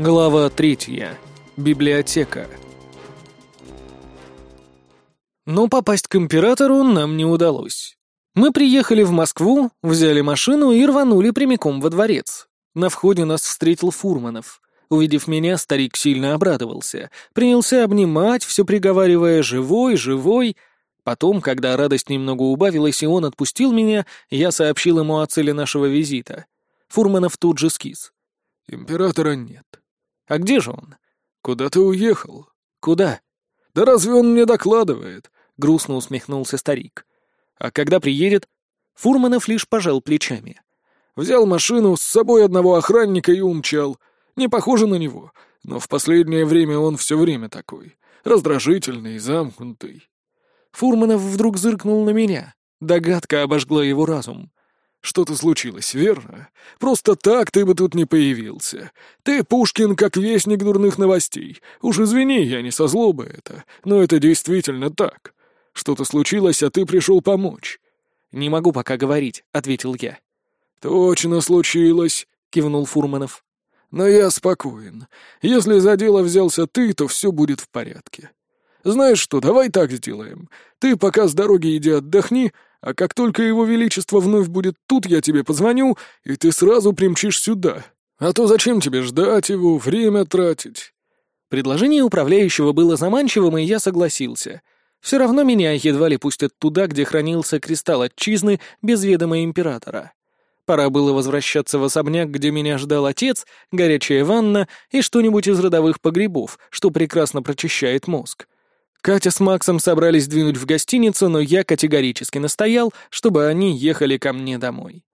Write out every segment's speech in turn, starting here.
Глава третья. Библиотека. Но попасть к императору нам не удалось. Мы приехали в Москву, взяли машину и рванули прямиком во дворец. На входе нас встретил Фурманов. Увидев меня, старик сильно обрадовался. Принялся обнимать, все приговаривая «живой, живой». Потом, когда радость немного убавилась и он отпустил меня, я сообщил ему о цели нашего визита. Фурманов тут же скис. «Императора нет. А где же он? Куда ты уехал? Куда? Да разве он мне докладывает? Грустно усмехнулся старик. А когда приедет? Фурманов лишь пожал плечами. Взял машину, с собой одного охранника и умчал. Не похоже на него, но в последнее время он все время такой. Раздражительный, замкнутый. Фурманов вдруг зыркнул на меня. Догадка обожгла его разум. Что-то случилось, верно? Просто так ты бы тут не появился. Ты, Пушкин, как вестник дурных новостей. Уж извини, я не со злобы это, но это действительно так. Что-то случилось, а ты пришел помочь. «Не могу пока говорить», — ответил я. «Точно случилось», — кивнул Фурманов. «Но я спокоен. Если за дело взялся ты, то все будет в порядке. Знаешь что, давай так сделаем. Ты пока с дороги иди отдохни, а как только его величество вновь будет тут, я тебе позвоню, и ты сразу примчишь сюда. А то зачем тебе ждать его, время тратить?» Предложение управляющего было заманчивым, и я согласился. Все равно меня едва ли пустят туда, где хранился кристалл отчизны без ведома императора. Пора было возвращаться в особняк, где меня ждал отец, горячая ванна и что-нибудь из родовых погребов, что прекрасно прочищает мозг. Катя с Максом собрались двинуть в гостиницу, но я категорически настоял, чтобы они ехали ко мне домой.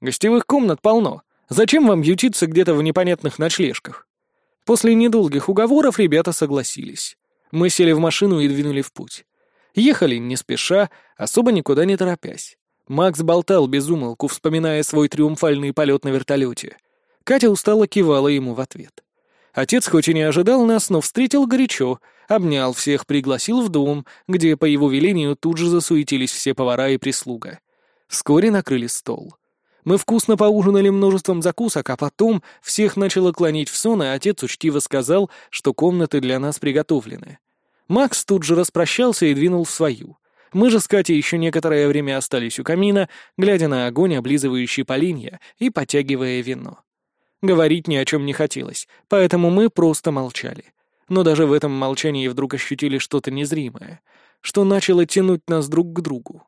Гостевых комнат полно. Зачем вам ютиться где-то в непонятных ночлежках? После недолгих уговоров ребята согласились. Мы сели в машину и двинули в путь. Ехали не спеша, особо никуда не торопясь. Макс болтал без умолку, вспоминая свой триумфальный полет на вертолете. Катя устало кивала ему в ответ. Отец хоть и не ожидал нас, но встретил горячо — обнял всех, пригласил в дом, где по его велению тут же засуетились все повара и прислуга. Вскоре накрыли стол. Мы вкусно поужинали множеством закусок, а потом всех начало клонить в сон, и отец учтиво сказал, что комнаты для нас приготовлены. Макс тут же распрощался и двинул в свою. Мы же с Катей еще некоторое время остались у камина, глядя на огонь, облизывающий поленья, и потягивая вино. Говорить ни о чем не хотелось, поэтому мы просто молчали но даже в этом молчании вдруг ощутили что-то незримое, что начало тянуть нас друг к другу.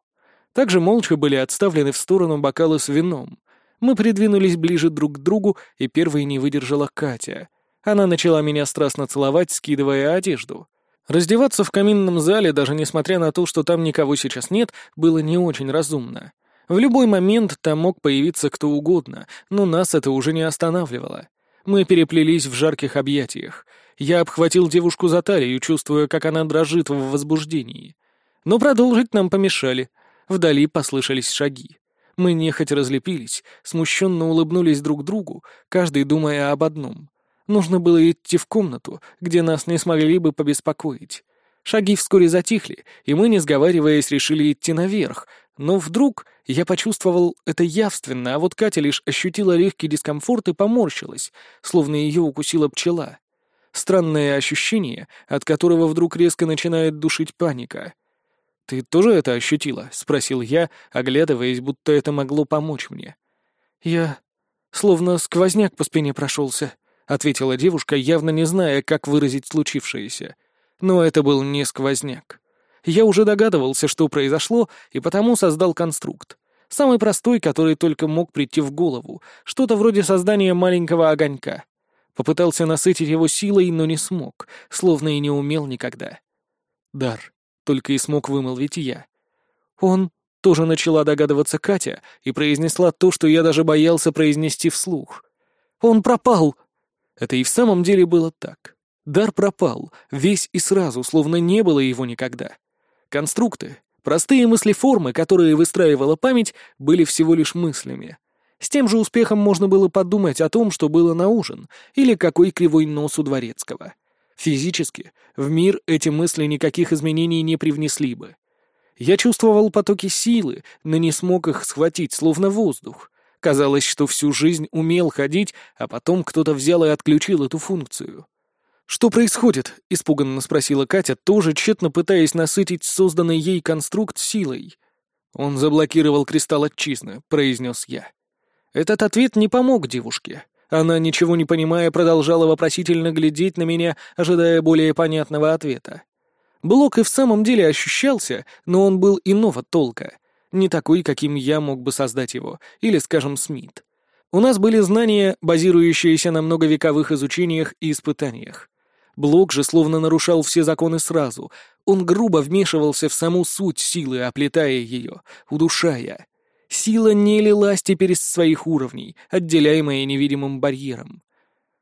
Также молча были отставлены в сторону бокалы с вином. Мы придвинулись ближе друг к другу, и первой не выдержала Катя. Она начала меня страстно целовать, скидывая одежду. Раздеваться в каминном зале, даже несмотря на то, что там никого сейчас нет, было не очень разумно. В любой момент там мог появиться кто угодно, но нас это уже не останавливало. Мы переплелись в жарких объятиях. Я обхватил девушку за талию, чувствуя, как она дрожит в возбуждении. Но продолжить нам помешали. Вдали послышались шаги. Мы нехотя разлепились, смущенно улыбнулись друг другу, каждый думая об одном. Нужно было идти в комнату, где нас не смогли бы побеспокоить. Шаги вскоре затихли, и мы, не сговариваясь, решили идти наверх, но вдруг я почувствовал это явственно, а вот Катя лишь ощутила легкий дискомфорт и поморщилась, словно ее укусила пчела. Странное ощущение, от которого вдруг резко начинает душить паника. «Ты тоже это ощутила?» — спросил я, оглядываясь, будто это могло помочь мне. «Я... словно сквозняк по спине прошелся», — ответила девушка, явно не зная, как выразить случившееся. Но это был не сквозняк. Я уже догадывался, что произошло, и потому создал конструкт. Самый простой, который только мог прийти в голову. Что-то вроде создания маленького огонька. Попытался насытить его силой, но не смог, словно и не умел никогда. Дар. Только и смог вымолвить я. Он тоже начала догадываться Катя и произнесла то, что я даже боялся произнести вслух. «Он пропал!» Это и в самом деле было так. Дар пропал, весь и сразу, словно не было его никогда. Конструкты, простые мысли-формы, которые выстраивала память, были всего лишь мыслями. С тем же успехом можно было подумать о том, что было на ужин, или какой кривой нос у дворецкого. Физически в мир эти мысли никаких изменений не привнесли бы. Я чувствовал потоки силы, но не смог их схватить, словно воздух. Казалось, что всю жизнь умел ходить, а потом кто-то взял и отключил эту функцию. «Что происходит?» — испуганно спросила Катя, тоже тщетно пытаясь насытить созданный ей конструкт силой. «Он заблокировал кристалл отчизны», — произнес я. Этот ответ не помог девушке. Она, ничего не понимая, продолжала вопросительно глядеть на меня, ожидая более понятного ответа. Блок и в самом деле ощущался, но он был иного толка. Не такой, каким я мог бы создать его, или, скажем, Смит. У нас были знания, базирующиеся на многовековых изучениях и испытаниях. Блок же словно нарушал все законы сразу. Он грубо вмешивался в саму суть силы, оплетая ее, удушая. Сила не лилась теперь из своих уровней, отделяемая невидимым барьером.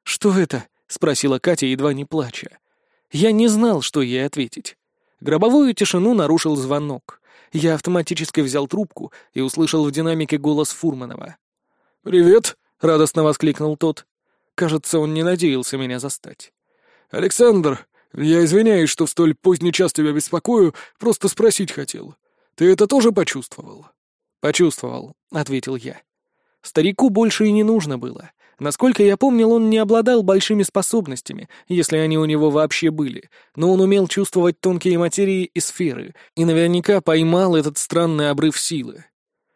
«Что это?» — спросила Катя, едва не плача. Я не знал, что ей ответить. Гробовую тишину нарушил звонок. Я автоматически взял трубку и услышал в динамике голос Фурманова. «Привет!» — радостно воскликнул тот. Кажется, он не надеялся меня застать. «Александр, я извиняюсь, что в столь поздний час тебя беспокою, просто спросить хотел. Ты это тоже почувствовал?» «Почувствовал», — ответил я. Старику больше и не нужно было. Насколько я помнил, он не обладал большими способностями, если они у него вообще были, но он умел чувствовать тонкие материи и сферы, и наверняка поймал этот странный обрыв силы.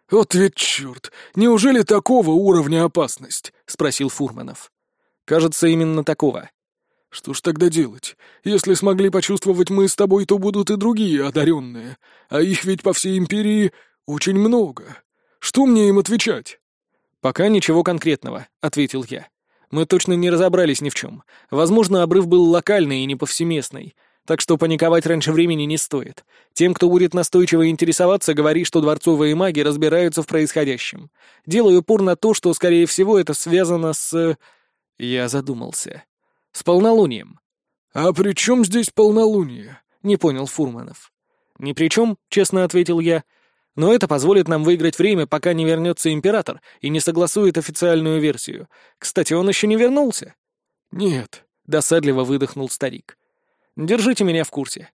«Вот ведь черт! Неужели такого уровня опасность?» — спросил Фурманов. «Кажется, именно такого». «Что ж тогда делать? Если смогли почувствовать мы с тобой, то будут и другие одаренные, а их ведь по всей империи очень много. Что мне им отвечать?» «Пока ничего конкретного», — ответил я. «Мы точно не разобрались ни в чем. Возможно, обрыв был локальный и не повсеместный. Так что паниковать раньше времени не стоит. Тем, кто будет настойчиво интересоваться, говори, что дворцовые маги разбираются в происходящем. Делаю упор на то, что, скорее всего, это связано с...» Я задумался. «С полнолунием». «А при чем здесь полнолуние?» — не понял Фурманов. «Ни при чем», — честно ответил я. Но это позволит нам выиграть время, пока не вернется император и не согласует официальную версию. Кстати, он еще не вернулся. Нет, досадливо выдохнул старик. Держите меня в курсе.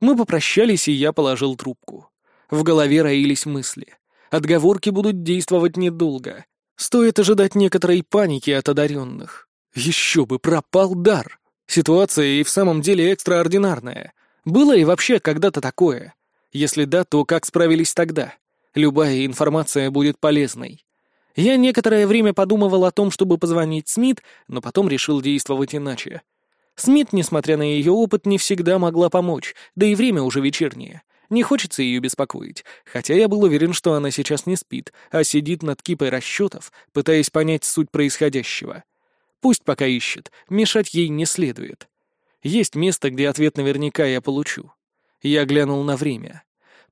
Мы попрощались, и я положил трубку. В голове роились мысли. Отговорки будут действовать недолго. Стоит ожидать некоторой паники от одаренных. Еще бы, пропал дар. Ситуация и в самом деле экстраординарная. Было и вообще когда-то такое. Если да, то как справились тогда? Любая информация будет полезной. Я некоторое время подумывал о том, чтобы позвонить Смит, но потом решил действовать иначе. Смит, несмотря на ее опыт, не всегда могла помочь, да и время уже вечернее. Не хочется ее беспокоить, хотя я был уверен, что она сейчас не спит, а сидит над кипой расчетов, пытаясь понять суть происходящего. Пусть пока ищет, мешать ей не следует. Есть место, где ответ наверняка я получу. Я глянул на время.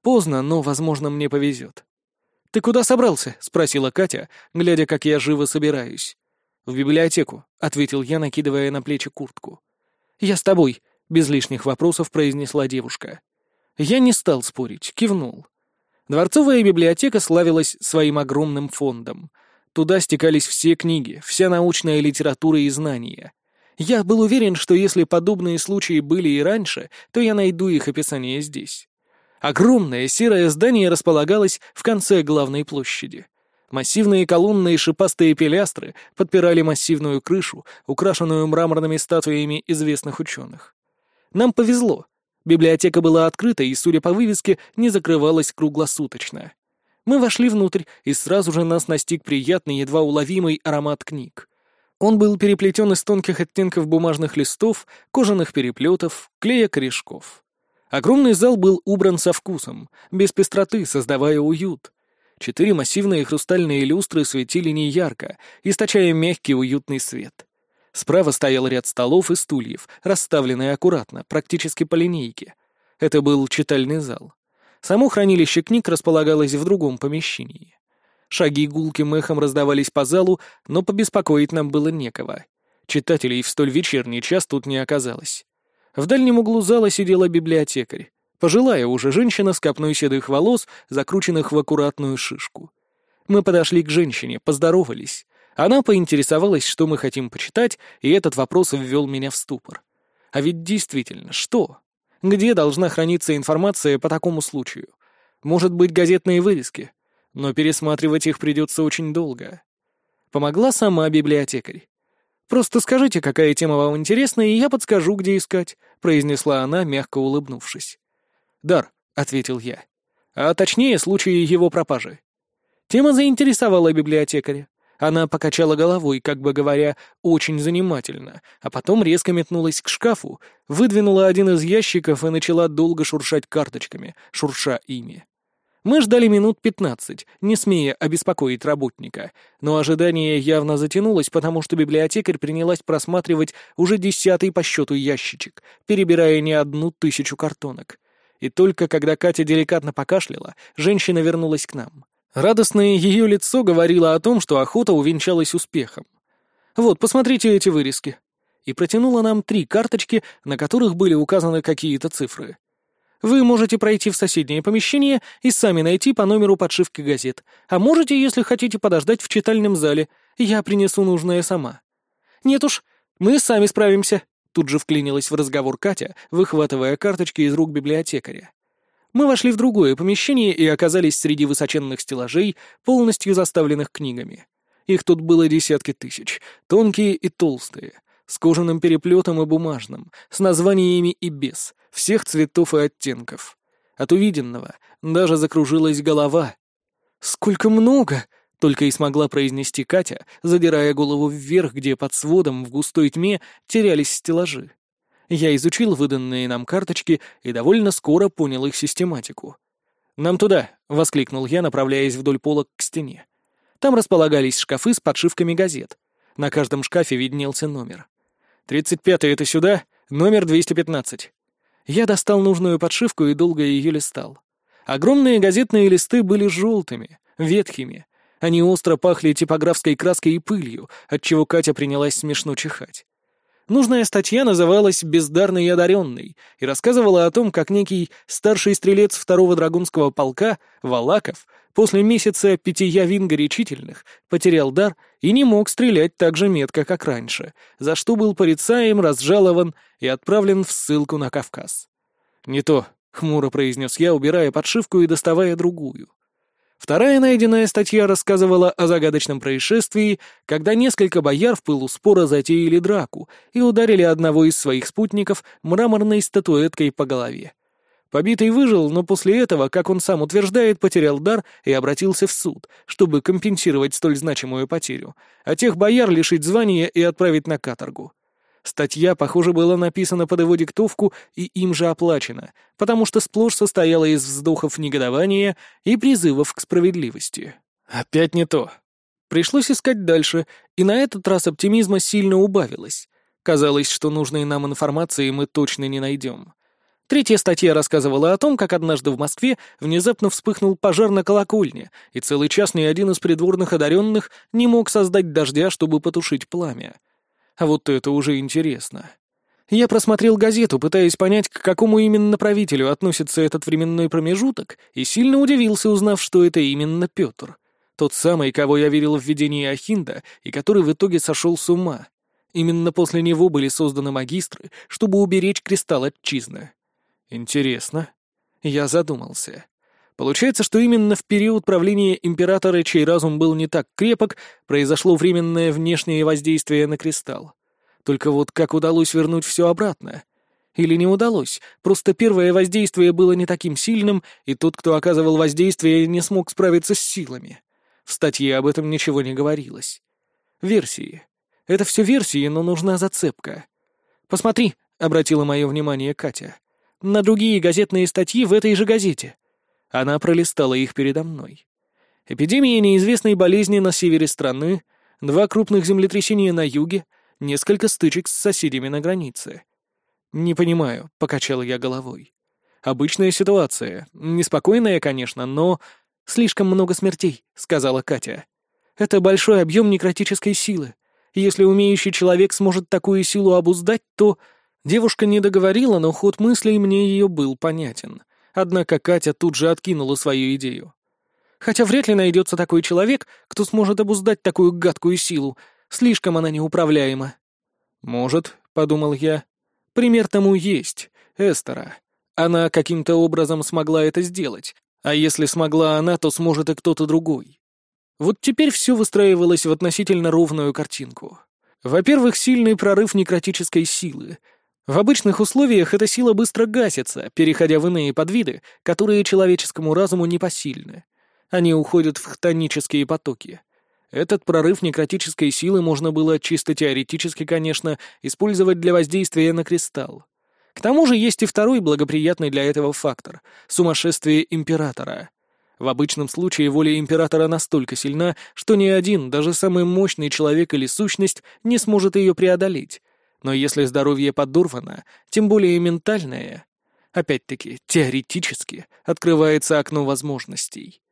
Поздно, но, возможно, мне повезет. «Ты куда собрался?» — спросила Катя, глядя, как я живо собираюсь. «В библиотеку», — ответил я, накидывая на плечи куртку. «Я с тобой», — без лишних вопросов произнесла девушка. Я не стал спорить, кивнул. Дворцовая библиотека славилась своим огромным фондом. Туда стекались все книги, вся научная литература и знания. Я был уверен, что если подобные случаи были и раньше, то я найду их описание здесь. Огромное серое здание располагалось в конце главной площади. Массивные колонны и шипастые пилястры подпирали массивную крышу, украшенную мраморными статуями известных ученых. Нам повезло. Библиотека была открыта и, судя по вывеске, не закрывалась круглосуточно. Мы вошли внутрь, и сразу же нас настиг приятный, едва уловимый аромат книг. Он был переплетен из тонких оттенков бумажных листов, кожаных переплетов, клея корешков. Огромный зал был убран со вкусом, без пестроты, создавая уют. Четыре массивные хрустальные люстры светили неярко, источая мягкий уютный свет. Справа стоял ряд столов и стульев, расставленные аккуратно, практически по линейке. Это был читальный зал. Само хранилище книг располагалось в другом помещении. Шаги гулким эхом раздавались по залу, но побеспокоить нам было некого. Читателей в столь вечерний час тут не оказалось. В дальнем углу зала сидела библиотекарь. Пожилая уже женщина с копной седых волос, закрученных в аккуратную шишку. Мы подошли к женщине, поздоровались. Она поинтересовалась, что мы хотим почитать, и этот вопрос ввел меня в ступор. А ведь действительно, что? Где должна храниться информация по такому случаю? Может быть, газетные вырезки? но пересматривать их придется очень долго. Помогла сама библиотекарь. «Просто скажите, какая тема вам интересна, и я подскажу, где искать», — произнесла она, мягко улыбнувшись. «Дар», — ответил я. «А точнее, случай его пропажи». Тема заинтересовала библиотекаря. Она покачала головой, как бы говоря, очень занимательно, а потом резко метнулась к шкафу, выдвинула один из ящиков и начала долго шуршать карточками, шурша ими. Мы ждали минут пятнадцать, не смея обеспокоить работника, но ожидание явно затянулось, потому что библиотекарь принялась просматривать уже десятый по счету ящичек, перебирая не одну тысячу картонок. И только когда Катя деликатно покашляла, женщина вернулась к нам. Радостное ее лицо говорило о том, что охота увенчалась успехом. «Вот, посмотрите эти вырезки». И протянула нам три карточки, на которых были указаны какие-то цифры. Вы можете пройти в соседнее помещение и сами найти по номеру подшивки газет, а можете, если хотите, подождать в читальном зале. Я принесу нужное сама. Нет уж, мы сами справимся. Тут же вклинилась в разговор Катя, выхватывая карточки из рук библиотекаря. Мы вошли в другое помещение и оказались среди высоченных стеллажей, полностью заставленных книгами. Их тут было десятки тысяч, тонкие и толстые, с кожаным переплетом и бумажным, с названиями и без, всех цветов и оттенков. От увиденного даже закружилась голова. «Сколько много!» — только и смогла произнести Катя, задирая голову вверх, где под сводом в густой тьме терялись стеллажи. Я изучил выданные нам карточки и довольно скоро понял их систематику. «Нам туда!» — воскликнул я, направляясь вдоль полок к стене. Там располагались шкафы с подшивками газет. На каждом шкафе виднелся номер. «Тридцать пятый — это сюда, номер 215». Я достал нужную подшивку и долго ее листал. Огромные газетные листы были желтыми, ветхими. Они остро пахли типографской краской и пылью, отчего Катя принялась смешно чихать. Нужная статья называлась «Бездарный и одаренный» и рассказывала о том, как некий старший стрелец второго драгунского полка, Валаков, после месяца питья вин горячительных, потерял дар и не мог стрелять так же метко, как раньше, за что был порицаем, разжалован и отправлен в ссылку на Кавказ. «Не то», — хмуро произнес я, убирая подшивку и доставая другую. Вторая найденная статья рассказывала о загадочном происшествии, когда несколько бояр в пылу спора затеяли драку и ударили одного из своих спутников мраморной статуэткой по голове. Побитый выжил, но после этого, как он сам утверждает, потерял дар и обратился в суд, чтобы компенсировать столь значимую потерю, а тех бояр лишить звания и отправить на каторгу. Статья, похоже, была написана под его диктовку и им же оплачена, потому что сплошь состояла из вздохов негодования и призывов к справедливости. Опять не то. Пришлось искать дальше, и на этот раз оптимизма сильно убавилось. Казалось, что нужной нам информации мы точно не найдем. Третья статья рассказывала о том, как однажды в Москве внезапно вспыхнул пожар на колокольне, и целый час ни один из придворных одаренных не мог создать дождя, чтобы потушить пламя. А вот это уже интересно. Я просмотрел газету, пытаясь понять, к какому именно правителю относится этот временной промежуток, и сильно удивился, узнав, что это именно Петр. Тот самый, кого я верил в видении Ахинда, и который в итоге сошел с ума. Именно после него были созданы магистры, чтобы уберечь кристалл отчизны. Интересно. Я задумался. Получается, что именно в период правления императора, чей разум был не так крепок, произошло временное внешнее воздействие на кристалл. Только вот как удалось вернуть все обратно? Или не удалось, просто первое воздействие было не таким сильным, и тот, кто оказывал воздействие, не смог справиться с силами. В статье об этом ничего не говорилось. Версии. Это все версии, но нужна зацепка. «Посмотри», — обратила мое внимание Катя, — «на другие газетные статьи в этой же газете». Она пролистала их передо мной. Эпидемия неизвестной болезни на севере страны, два крупных землетрясения на юге, несколько стычек с соседями на границе. «Не понимаю», — покачал я головой. «Обычная ситуация. Неспокойная, конечно, но...» «Слишком много смертей», — сказала Катя. «Это большой объем некротической силы. Если умеющий человек сможет такую силу обуздать, то...» Девушка не договорила, но ход мыслей мне ее был понятен — Однако Катя тут же откинула свою идею. Хотя вряд ли найдется такой человек, кто сможет обуздать такую гадкую силу. Слишком она неуправляема. «Может», — подумал я. «Пример тому есть. Эстера. Она каким-то образом смогла это сделать. А если смогла она, то сможет и кто-то другой. Вот теперь все выстраивалось в относительно ровную картинку. Во-первых, сильный прорыв некротической силы. В обычных условиях эта сила быстро гасится, переходя в иные подвиды, которые человеческому разуму непосильны. Они уходят в хтонические потоки. Этот прорыв некротической силы можно было чисто теоретически, конечно, использовать для воздействия на кристалл. К тому же есть и второй благоприятный для этого фактор — сумасшествие императора. В обычном случае воля императора настолько сильна, что ни один, даже самый мощный человек или сущность не сможет ее преодолеть. Но если здоровье подорвано, тем более ментальное, опять-таки, теоретически, открывается окно возможностей.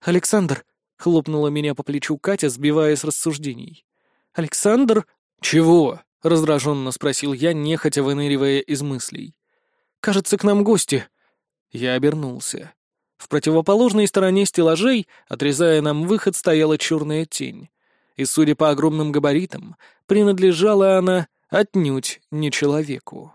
«Александр!» — хлопнула меня по плечу Катя, сбивая с рассуждений. «Александр?» «Чего?» — раздраженно спросил я, нехотя выныривая из мыслей. «Кажется, к нам гости». Я обернулся. В противоположной стороне стеллажей, отрезая нам выход, стояла черная тень. И, судя по огромным габаритам, принадлежала она отнюдь не человеку.